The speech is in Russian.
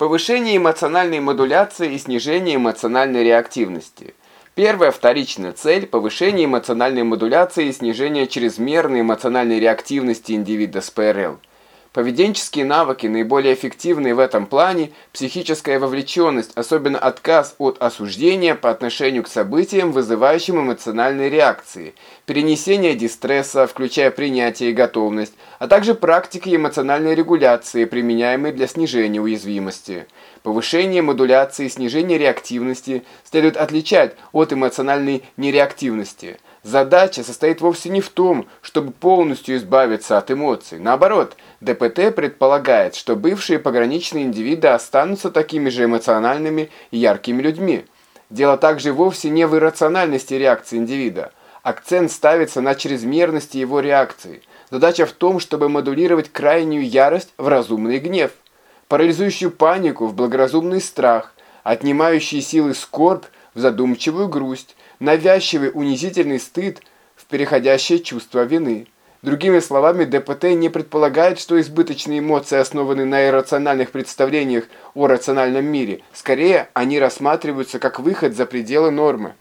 Повышение эмоциональной модуляции и снижение эмоциональной реактивности. Первая вторичная цель – повышение эмоциональной модуляции и снижение чрезмерной эмоциональной реактивности индивида с ПРЛ – Поведенческие навыки, наиболее эффективные в этом плане, психическая вовлеченность, особенно отказ от осуждения по отношению к событиям, вызывающим эмоциональные реакции, перенесение дистресса, включая принятие и готовность, а также практики эмоциональной регуляции, применяемые для снижения уязвимости. Повышение модуляции и снижение реактивности следует отличать от эмоциональной нереактивности – Задача состоит вовсе не в том, чтобы полностью избавиться от эмоций. Наоборот, ДПТ предполагает, что бывшие пограничные индивиды останутся такими же эмоциональными и яркими людьми. Дело также вовсе не в иррациональности реакции индивида. Акцент ставится на чрезмерности его реакции. Задача в том, чтобы модулировать крайнюю ярость в разумный гнев, парализующую панику в благоразумный страх, отнимающие силы скорбь в задумчивую грусть, навязчивый унизительный стыд в переходящее чувство вины. Другими словами, ДПТ не предполагает, что избыточные эмоции основаны на иррациональных представлениях о рациональном мире. Скорее, они рассматриваются как выход за пределы нормы.